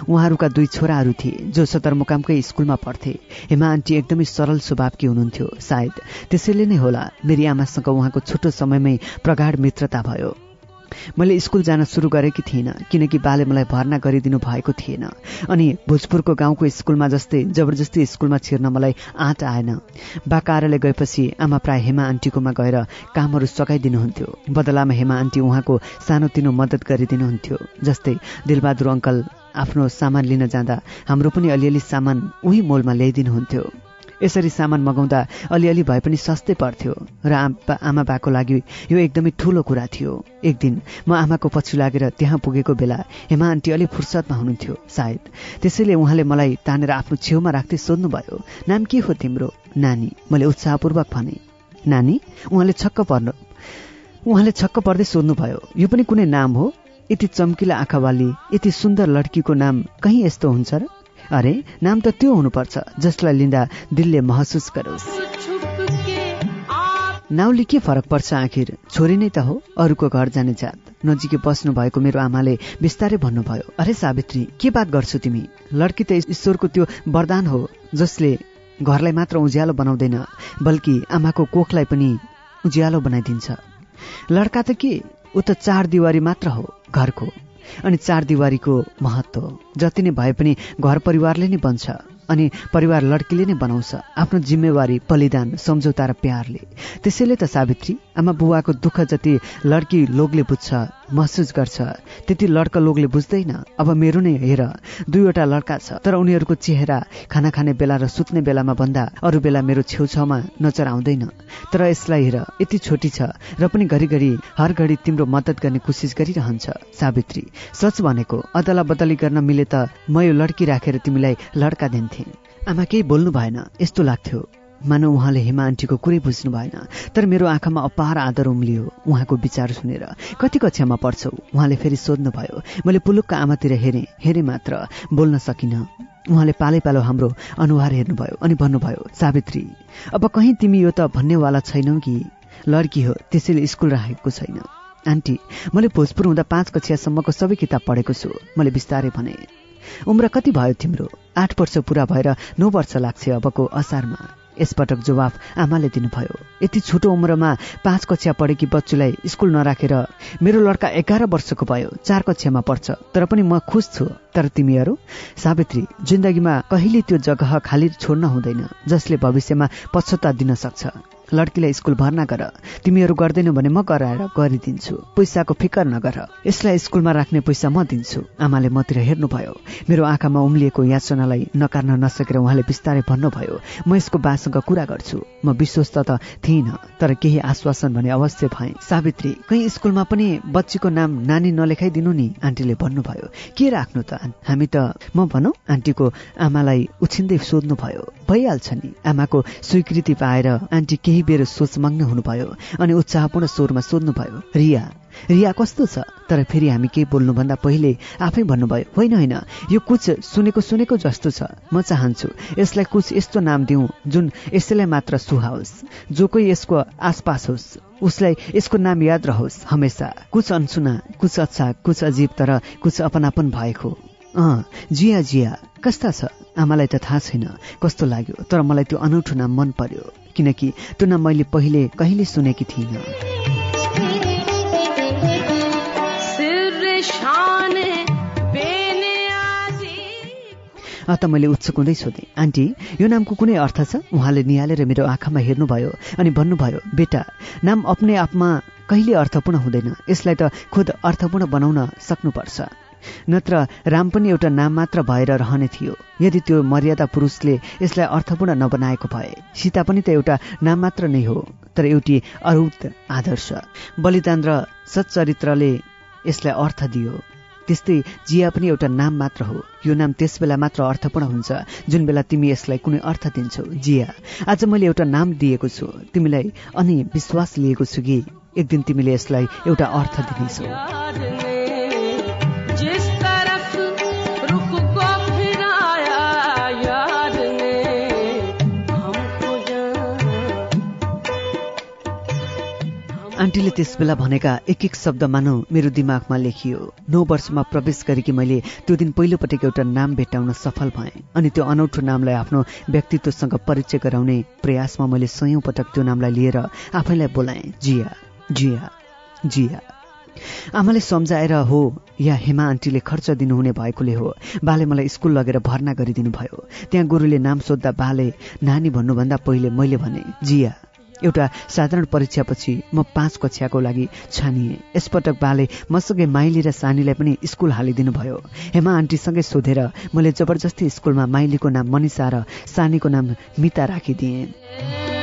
उहाँहरूका दुई छोराहरू थिए जो सदरमुकामकै स्कुलमा पढ्थे। हेमा आन्टी एकदमै सरल स्वभावकी हुनुहुन्थ्यो। सायद त्यसैले नै होला मेरी आमासँग उहाँको छोटो समयमै प्रगाढ मित्रता भयो। मैले स्कुल जान सुरु गरेकी थिइनँ किनकि बाले मलाई भर्ना गरिदिनु भएको थिएन। अनि भोजपुरको गाउँको स्कुलमा जस्तै जबरजस्ती स्कुलमा छिर्न मलाई आँट आएन। बा कार्यालय गएपछि आमा प्राय हेमा आन्टीकोमा गएर कामहरू सघाइदिनुहुन्थ्यो। बदलामा हेमा आन्टी उहाँको सानोतिनो मद्दत गरिदिनुहुन्थ्यो जस्तै दिलबहादुर अङ्कल आफ्नो सामान लिन जाँदा हाम्रो पनि अलिअलि सामान उही मोलमा ल्याइदिनुहुन्थ्यो। यसरी सामान मगाउँदा अलिअलि भए पनि सस्तै पर्थ्यो र आमा बाको लागि यो एकदमै ठुलो कुरा थियो। एक दिन म आमाको पछि लागेर त्यहाँ पुगेको बेला हेमा आन्टी अलि फुर्सदमा हुनुहुन्थ्यो सायद। त्यसैले उहाँले मलाई तानेर आफ्नो छेउमा राख्दै सोध्नुभयो नाम के हो तिम्रो? नानी मैले उत्साहपूर्वक भने। नानी? उहाँले छक्क पर्नु उहाँले छक्क पर्दै सोध्नुभयो यो पनि कुनै नाम हो? यति चम्किला आँखावाली यति सुन्दर लड्कीको नाम कहीँ यस्तो हुन्छ र? अरे नाम त त्यो हुनुपर्छ जसलाई लिँदा दिलले महसुस गरोस्। नाउले के फरक पर्छ आखिर। छोरी नै त हो अरूको घर जाने जात। नजिकै बस्नु भएको मेरो आमाले बिस्तारै भन्नुभयो अरे सावित्री के बात गर्छौ तिमी? लड्की त ईश्वरको त्यो वरदान हो जसले घरलाई मात्र उज्यालो बनाउँदैन बल्कि आमाको कोखलाई पनि उज्यालो बनाइदिन्छ। लड्का त के? ऊ त चार दिवारी मात्र हो। घरको अनि चार दिवारीको महत्व। जति नै भए पनि घर परिवारले नै बन्छ। अनि परिवार लड्कीले नै बनाउँछ आफ्नो जिम्मेवारी बलिदान सम्झौता र प्यारले। त्यसैले त सावित्री आमा बुवाको दुःख जति लड्की लोगले बुझ्छ महसुस गर्छ त्यति लड्का लोगले बुझ्दैन। अब मेरो नै हेर दुईवटा लड्का छ तर उनीहरूको चेहरा खाना खाने बेला र सुत्ने बेलामा भन्दा अरू बेला मेरो छेउछाउमा नजर आउँदैन तर यसलाई हेर यति छोटी छ र पनि घरिघरि हर घडी तिम्रो मद्दत गर्ने कोसिस गरिरहन्छ। सावित्री सच भनेको अदला बदली गर्न मिले त म यो लड्की राखेर तिमीलाई लड्का दिन्थे। आमा केही बोल्नु भएन। यस्तो लाग्थ्यो। मानव उहाँले हेमा आन्टीको कुरै बुझ्नु भएन। तर मेरो आँखामा अपार आदर उम्लियो उहाँको विचार सुनेर। कति कक्षामा पढ्छौ? उहाँले फेरि सोध्नुभयो। मैले पुलुकका आमातिर हेरेँ। हेरेँ मात्र। बोल्न सकिनँ उहाँले पालै पालो हाम्रो अनुहार हेर्नुभयो अनि भन्नुभयो सावित्री अब कहीँ तिमी यो त भन्नेवाला छैनौ कि? लड्की हो त्यसैले स्कुल राखेको छैन। आन्टी मैले भोजपुर हुँदा पाँच कक्षासम्मको सबै किताब पढेको छु। मैले बिस्तारै भने। उम्र कति भयो तिम्रो? आठ वर्ष पुरा भएर नौ वर्ष लाग्छ अबको असारमा। यसपटक जवाफ आमाले दिनुभयो। यति छोटो उम्रमा पाँच कक्षा पढेकी बच्चुलाई स्कुल नराखेर मेरो लड्का एघार वर्षको भयो चार कक्षामा पढ्छ। तर पनि म खुस छु। तर तिमीहरू सावित्री जिन्दगीमा कहिले त्यो जग्गा खाली छोड्न हुँदैन जसले भविष्यमा पश्चाताप दिन सक्छ। लड्कीलाई स्कुल भर्ना गर। तिमीहरू गर्दैनौ भने म गराएर गरिदिन्छु। पैसाको फिकर नगर। यसलाई स्कुलमा राख्ने पैसा म दिन्छु। आमाले मतिर हेर्नुभयो। मेरो आँखामा उम्लिएको याचनालाई नकार्न नसकेर उहाँले बिस्तारै भन्नुभयो म यसको बासँग कुरा गर्छु। म विश्वस्त त थिइनँ तर केही आश्वासन भने अवश्य भए। सावित्री कहीँ स्कुलमा पनि बच्चीको नाम नानी नलेखाइदिनु नि। आन्टीले भन्नुभयो। के राख्नु त? हामी त म भनौ आन्टीको आमालाई उछिन्दै सोध्नुभयो। भइहाल्छ नि। आमाको स्वीकृति पाएर आन्टी केही केही बेर सोचमग्न हुनुभयो अनि उत्साहपूर्ण स्वरमा सोध्नुभयो रिया रिया कस्तो छ? तर फेरि हामी केही बोल्नुभन्दा पहिले आफै भन्नुभयो होइन होइन यो कुछ सुनेको सुनेको जस्तो छ। म चाहन्छु यसलाई कुछ यस्तो नाम दिउँ जुन यसैलाई मात्र सुहाओस्। जो कोही यसको आसपास होस् उसलाई यसको नाम याद रहोस् हमेसा कुछ अनसुना कुछ अच्छा कुछ अजीब तर कुछ अपनापन भएको अँ जिया जिया कस्ता छ? आमालाई त थाहा छैन कस्तो लाग्यो तर मलाई त्यो अनौठो नाम मन पर्यो। किनकि नाम मैले पहिले कहिले सुनेकी थिइनँ। त मैले उत्सुकुँदै सोधेँ आन्टी यो नामको कुनै अर्थ छ? उहाँले निहालेर मेरो आँखामा हेर्नुभयो अनि भन्नुभयो बेटा नाम अपने आपमा कहिले अर्थपूर्ण हुँदैन। यसलाई त खुद अर्थपूर्ण बनाउन सक्नुपर्छ। नत्र राम पनि एउटा नाम मात्र भएर रहने थियो। यदि त्यो मर्यादा पुरुषले यसलाई अर्थपूर्ण नबनाएको भए सीता पनि त एउटा नाम मात्र नै हो तर एउटी अरुत आदर्श। बलिदान र सच्चरित्रले यसलाई अर्थ दियो। त्यस्तै जिया पनि एउटा नाम मात्र हो। यो नाम त्यस बेला मात्र अर्थपूर्ण हुन्छ जुन बेला तिमी यसलाई कुनै अर्थ दिन्छौ। जिया आज मैले एउटा नाम दिएको छु। तिमीलाई अनि विश्वास लिएको छु कि एक दिन तिमीले यसलाई एउटा अर्थ दिनेछौ। आन्टीले त्यस बेला भनेका एक एक शब्द मानौ मेरो दिमागमा लेखियो। नौ वर्षमा प्रवेश गरेकी मैले त्यो दिन पहिलोपटक एउटा नाम भेट्टाउन सफल भएँ अनि त्यो अनौठो नामलाई आफ्नो व्यक्तित्वसँग परिचय गराउने प्रयासमा मैले सयौँ पटक त्यो नामलाई लिएर आफैलाई बोलाएँ जिया जिया जिया। आमाले सम्झाएर हो या हेमा आन्टीले खर्च दिनुहुने भएकोले हो बाले मलाई स्कुल लगेर भर्ना गरिदिनु भयो त्यहाँ गुरुले नाम सोद्धा बाले नानी भन्नुभन्दा पहिले मैले भने जिया एउटा साधारण परीक्षापछि म पाँच कक्षाको लागि छानिएँ। यसपटक बाले मसँगै माइली र सानीलाई पनि स्कुल हालिदिनु भयो हेमा आन्टीसँगै सोधेर मैले जबरजस्ती स्कुलमा माइलीको नाम मनिषा र सानीको नाम मिता राखिदिएँ।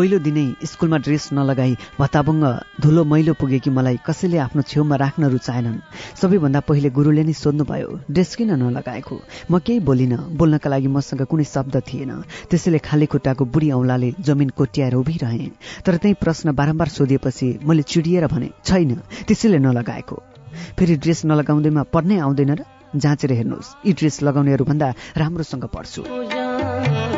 पहिलो दिनै स्कुलमा ड्रेस नलगाई भत्ताबुङ्ग धुलो मैलो पुगेकी मलाई कसैले आफ्नो छेउमा राख्न रुचाएनन्। सबैभन्दा पहिले गुरुले नै सोध्नुभयो ड्रेस किन नलगाएको? म केही बोलिनँ बोल्नका लागि मसँग कुनै शब्द थिएन। त्यसैले खाली खुट्टाको बुढी औँलाले जमिन कोट्याएर उभिरहेँ। तर त्यही प्रश्न बारम्बार सोधिएपछि मैले चिडिएर भने छैन त्यसैले नलगाएको। फेरि ड्रेस नलगाउँदैमा पढ्नै आउँदैन र? जाँचेर हेर्नुहोस् यी ड्रेस लगाउनेहरूभन्दा राम्रोसँग पढ्छु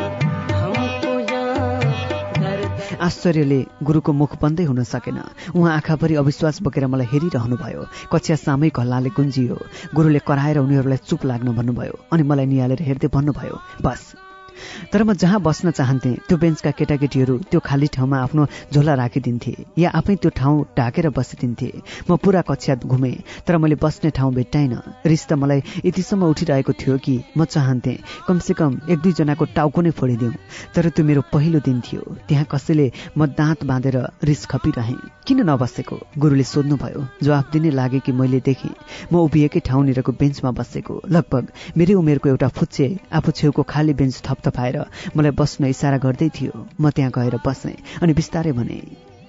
आश्चर्यले गुरुको मुख बन्दै हुन सकेन। उहाँ आँखाभरि अविश्वास बोकेर मलाई हेरिरहनुभयो। कक्षा सामूहिक हल्लाले गुन्जियो। गुरुले कराएर उनीहरूलाई चुप लाग्न भन्नुभयो अनि मलाई निहालेर हेर्दै भन्नुभयो बस। तर म जहाँ बस्न चाहन्थेँ त्यो बेन्चका केटाकेटीहरू त्यो खाली ठाउँमा आफ्नो झोला राखिदिन्थे या आफै त्यो ठाउँ ढाकेर बसिदिन्थे। म पुरा कक्षा घुमेँ तर मैले बस्ने ठाउँ भेट्टाइनँ। रिस त मलाई यतिसम्म उठिरहेको थियो कि म चाहन्थेँ कमसेकम एक दुईजनाको टाउको नै फोडिदिउँ। तर त्यो मेरो पहिलो दिन थियो त्यहाँ कसैले म दाँत बाँधेर रिस खपिरहेँ। किन नबसेको? गुरुले सोध्नुभयो जवाफ दिने लागे कि मैले देखेँ। म उभिएकै ठाउँनिरको बेन्चमा बसेको लगभग मेरै उमेरको एउटा फुच्चे आफू छेउको खाली बेन्च थपथपाएर मलाई बस्न इसारा गर्दै थियो। म त्यहाँ गएर बसेँ अनि बिस्तारै भने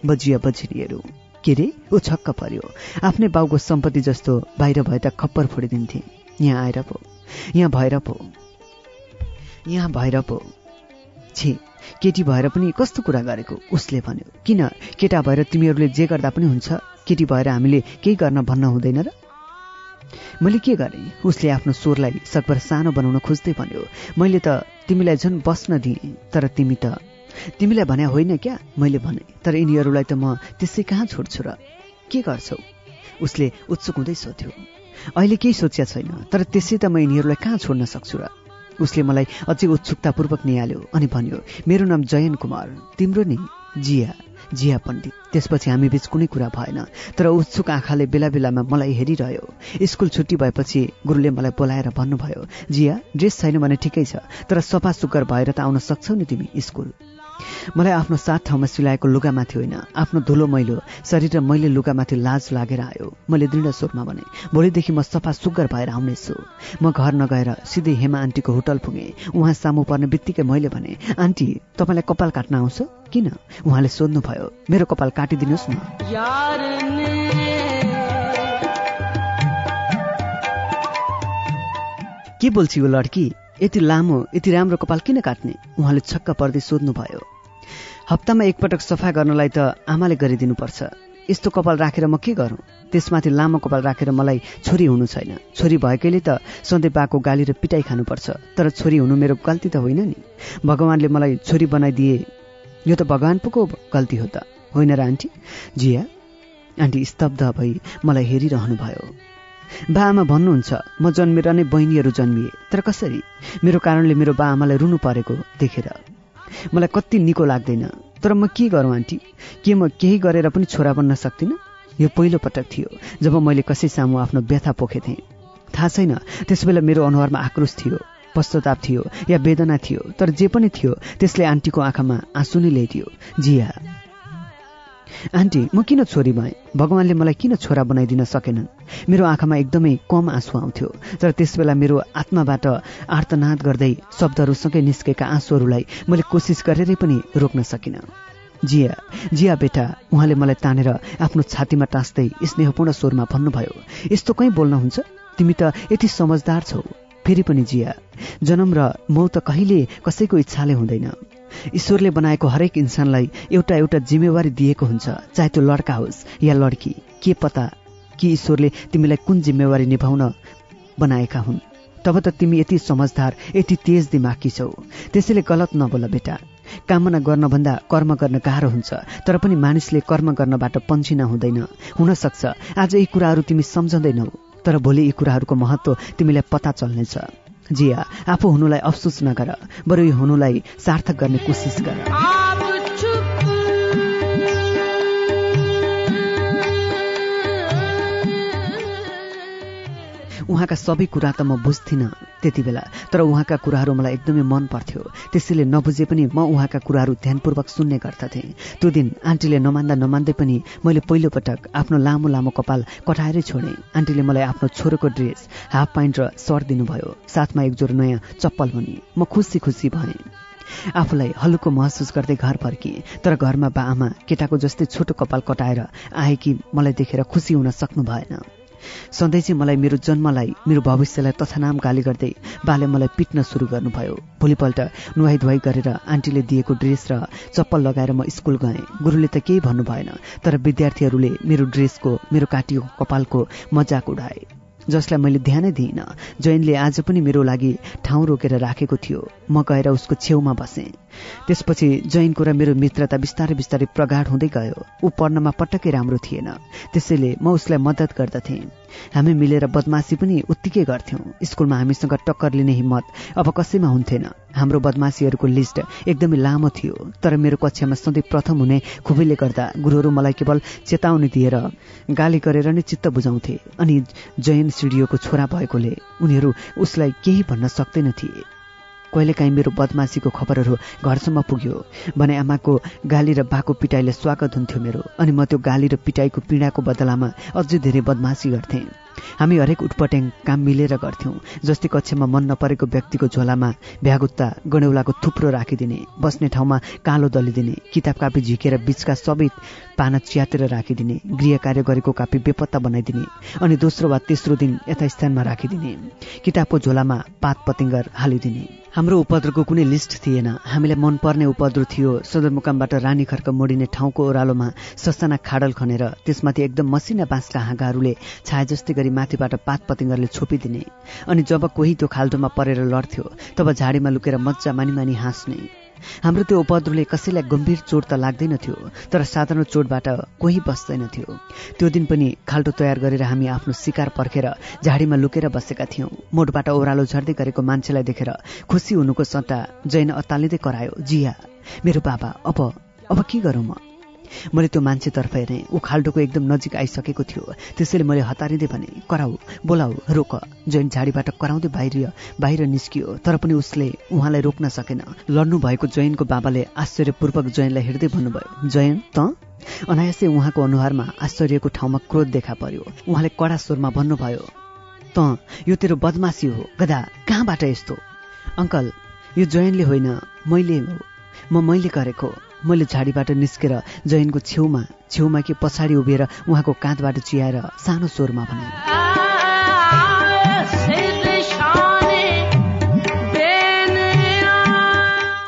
बजिया बजिनीहरू के रे? ऊ छक्क पर्यो। आफ्नै बाउको सम्पत्ति जस्तो बाहिर भए त खप्पर फोडिदिन्थे। यहाँ आएर पो। यहाँ भएर पो। यहाँ भएर पो। छि केटी भएर पनि कस्तो कुरा गरेको? उसले भन्यो किन? केटा भएर तिमीहरूले जे गर्दा पनि हुन्छ। केटी भएर हामीले केही गर्न भन्न हुँदैन र? मैले के गरेँ? उसले आफ्नो स्वरलाई सकभर सानो बनाउन खोज्दै भन्यो मैले त तिमीलाई झन् बस्न दिएँ तर तिमी त तिमीलाई भने होइन क्या मैले भने तर यिनीहरूलाई त म त्यसै कहाँ छोड्छु र? के गर्छौ उसले उत्सुक हुँदै सोध्यो अहिले केही सोच्या छैन तर त्यसै त म यिनीहरूलाई कहाँ छोड्न सक्छु र उसले मलाई अझै उत्सुकतापूर्वक निहाल्यो अनि भन्यो मेरो नाम जयन कुमार तिम्रो नि जिया। जिया पण्डित त्यसपछि हामी बीच कुनै कुरा भएन तर उत्सुक आँखाले बेला बेलामा मलाई हेरिरह्यो। स्कुल छुट्टी भएपछि गुरुले मलाई बोलाएर भन्नुभयो जिया ड्रेस छैन भने ठिकै छ तर सफा सुग्घर भएर त आउन सक्छौ नि तिमी स्कुल। मलाई आफ्नो सात ठाउँमा सिलाएको लुगामाथि होइन। आफ्नो धुलो मैलो शरीर र मैले लुगामाथि लाज लागेर आयो। मैले दृढ स्वरमा भने भोलिदेखि म सफा सुग्घर भएर आउनेछु। म घर नगएर सिधै हेमा आन्टीको होटल पुगेँ उहाँ सामु पर्ने बित्तिकै मैले भने आन्टी तपाईँलाई कपाल काट्न आउँछ? किन? उहाँले सोध्नुभयो। मेरो कपाल काटिदिनुहोस् न। के बोल्छ यो लड्की? यति लामो यति राम्रो कपाल किन काट्ने? उहाँले छक्क पर्दै सोध्नुभयो। हप्तामा एकपटक सफा गर्नलाई त आमाले गरिदिनुपर्छ। यस्तो कपाल राखेर म के गरौँ? त्यसमाथि लामो कपाल राखेर मलाई छोरी हुनु छैन। छोरी भएकैले त सधैँ बाको गाली र पिटाइ खानुपर्छ। तर छोरी हुनु मेरो गल्ती त होइन नि। भगवान्ले मलाई छोरी बनाइदिए यो त भगवान् पोको गल्ती हो त? होइन र आन्टी? जिया आन्टी स्तब्ध भई मलाई हेरिरहनु भयो। बा आमा भन्नुहुन्छ म जन्मेर नै बहिनीहरू जन्मिए। तर कसरी? मेरो कारणले मेरो बा आमालाई रुनु परेको देखेर। मलाई कति निको लाग्दैन। तर म के गरौँ आन्टी? के म केही गरेर पनि छोरा बन्न सक्दिनँ? यो पहिलो पटक थियो जब मैले कसै सामु आफ्नो व्यथा पोखेथेँ थाहा छैन त्यसबेला मेरो अनुहारमा आक्रोश थियो पश्चाताप थियो या वेदना थियो तर जे पनि थियो त्यसले आन्टीको आँखामा आँसु नै ल्याइदियो। जिया। आन्टी म किन छोरी भएँ? भगवान्ले मलाई किन छोरा बनाइदिन सकेनन्? मेरो आँखामा एकदमै कम आँसु आउँथ्यो तर त्यसबेला मेरो आत्माबाट आर्तनाद गर्दै शब्दहरूसँगै निस्केका आँसुहरूलाई मैले कोसिस गरेरै पनि रोक्न सकिनँ। जिया जिया बेटा उहाँले मलाई तानेर आफ्नो छातीमा टाँस्दै स्नेहपूर्ण स्वरमा भन्नुभयो यस्तो कहीँ बोल्नुहुन्छ तिमी त यति समझदार छौ। फेरि पनि जिया जन्म र मौ त कहिले कसैको इच्छाले हुँदैन। ईश्वरले बनाएको हरेक इन्सानलाई एउटा एउटा जिम्मेवारी दिएको हुन्छ। चाहे त्यो लड्का होस् या लड्की के पता कि ईश्वरले तिमीलाई कुन जिम्मेवारी निभाउन बनाएका हुन्। तब त तिमी यति समझदार यति तेज दिमागी छौ। त्यसैले गलत नबोल बेटा। कामना गर्नभन्दा कर्म गर्न गाह्रो हुन्छ तर पनि मानिसले कर्म गर्नबाट पन्छिन हुँदैन। हुन सक्छ। आज यी कुराहरू तिमी सम्झँदैनौ तर भोलि यी कुराहरूको महत्त्व तिमीलाई पत्ता चल्नेछ। जिया आफू हुनुलाई अफसोस नगर बरु हुनुलाई सार्थक गर्ने कोसिस गर। उहाँका सबै कुरा त म बुझ्थिनँ त्यति बेला। तर उहाँका कुराहरू मलाई एकदमै मन पर्थ्यो। त्यसैले नबुझे पनि म उहाँका कुराहरू ध्यानपूर्वक सुन्ने गर्थथेँ त्यो दिन आन्टीले नमान्दा नमान्दै पनि मैले पहिलोपटक आफ्नो लामो लामो कपाल कटाएरै छोडेँ। आन्टीले मलाई आफ्नो छोरोको ड्रेस हाफ प्यान्ट र सर्ट दिनुभयो। साथमा एक जोर नयाँ चप्पल पनि। म खुसी खुसी भएँ। आफूलाई हल्लुको महसुस गर्दै घर फर्किएँ। तर घरमा बा आमा केटाको जस्तै छोटो कपाल कटाएर आए कि मलाई देखेर खुसी हुन सक्नु भएन। सधैँ चाहिँ मलाई मेरो जन्मलाई मेरो भविष्यलाई तथानाम गाली गर्दै बाले मलाई पिट्न सुरु गर्नुभयो। भोलिपल्ट नुहाई धुवाई गरेर आन्टीले दिएको ड्रेस र चप्पल लगाएर म स्कुल गएँ। गुरुले त केही भन्नु भएन तर विद्यार्थीहरूले मेरो ड्रेसको मेरो काटिएको कपालको मजाक उडाए। जसलाई मैले ध्यानै दिइनँ। जैनले आज पनि मेरो लागि ठाउँ रोकेर राखेको थियो। म गएर उसको छेउमा बसेँ। त्यसपछि जैनको र मेरो मित्रता बिस्तारै बिस्तारै प्रगाढ हुँदै गयो। ऊ पढ्नमा पटक्कै राम्रो थिएन। त्यसैले म उसलाई मद्दत गर्दथेँ। हामी मिलेर बदमासी पनि उत्तिकै गर्थ्यौँ। स्कुलमा हामीसँग टक्कर लिने हिम्मत अब कसैमा हुन्थेन। हाम्रो बदमासीहरूको लिस्ट एकदमै लामो थियो तर मेरो कक्षामा सधैँ प्रथम हुने खुबैले गर्दा गुरुहरू मलाई केवल चेतावनी दिएर गाली गरेर नै चित्त बुझाउँथे। अनि जयन सिडियोको छोरा भएकोले उनीहरू उसलाई केही भन्न सक्दैन थिए कहिलेकाहीँ मेरो बदमासीको खबरहरू घरसम्म पुग्यो। भने आमाको गाली र बाको पिटाइले स्वागत हुन्थ्यो मेरो। अनि म त्यो गाली र पिटाइको पीडाको बदलामा अझै धेरै बदमासी गर्थेँ। हामी हरेक उटपट्याङ काम मिलेर गर्थ्यौँ जस्तै कक्षामा मन नपरेको व्यक्तिको झोलामा भ्यागुत्ता गणेउलाको थुप्रो राखिदिने बस्ने ठाउँमा कालो दलिदिने किताब कापी झिकेर बिचका सबै पाना च्यातेर राखिदिने गृह कार्य गरेको कापी बेपत्ता बनाइदिने अनि दोस्रो वा तेस्रो दिन यथास्थानमा राखिदिने किताबको झोलामा पात पतिङ्गर हालिदिने। हाम्रो उपद्रोको कुनै लिस्ट थिएन। हामीलाई मनपर्ने उपद्रो थियो सदरमुकामबाट रानी खर्क मोडिने ठाउँको ओह्रालोमा ससाना खाडल खनेर त्यसमाथि एकदम मसिना बाँसका हाँगाहरूले छाए जस्तै गरी माथिबाट पात पतिङ्गरले छोपिदिने। अनि जब कोही त्यो खाल्टोमा परेर लड्थ्यो तब झाडीमा लुकेर मजा मानी मानी हाँस्ने। हाम्रो त्यो उपद्रोले कसैलाई गम्भीर चोट त लाग्दैन थियो तर साधारण चोटबाट कोही बस्दैन थियो त्यो दिन पनि खाल्टो तयार गरेर हामी आफ्नो शिकार पर्खेर झाडीमा लुकेर बसेका थियौँ। मोडबाट ओह्रालो झर्दै गरेको मान्छेलाई देखेर खुसी हुनुको सट्टा जैन अत्तालिँदै करायो जिया मेरो बाबा अब अब के गरौँ म? मैले त्यो मान्छेतर्फ हेरेँ। ऊ खाल्टोको एकदम नजिक आइसकेको थियो। त्यसैले मैले हतारिँदै भने कराऊ बोलाऊ रोक। जैन झाडीबाट कराउँदै बाहिर बाहिर निस्कियो। तर पनि उसले उहाँलाई रोक्न सकेन। लड्नु भएको जैनको बाबाले आश्चर्यपूर्वक जैनलाई हेर्दै भन्नुभयो जैन त? अनायासै उहाँको अनुहारमा आश्चर्यको ठाउँमा क्रोध देखा पर्यो। उहाँले कडा स्वरमा भन्नुभयो त यो तेरो बदमासी हो। गदा कहाँबाट यस्तो? अङ्कल यो जैनले होइन मैले हो। म मैले गरेको मैले झाडीबाट निस्केर जैनको छेउमा छेउमा कि पछाडि उभिएर उहाँको काँधबाट चियाएर सानो स्वरमा भने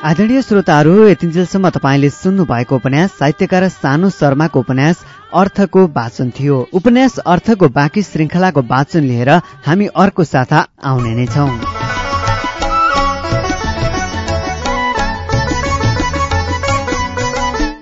आदरणीय श्रोताहरू यतिन्जेलसम्म तपाईँले सुन्नु भएको उपन्यास साहित्यकार सानु शर्माको उपन्यास अर्थको वाचन थियो। उपन्यास अर्थको बाँकी श्रृङ्खलाको वाचन लिएर हामी अर्को साता आउने नै छौँ।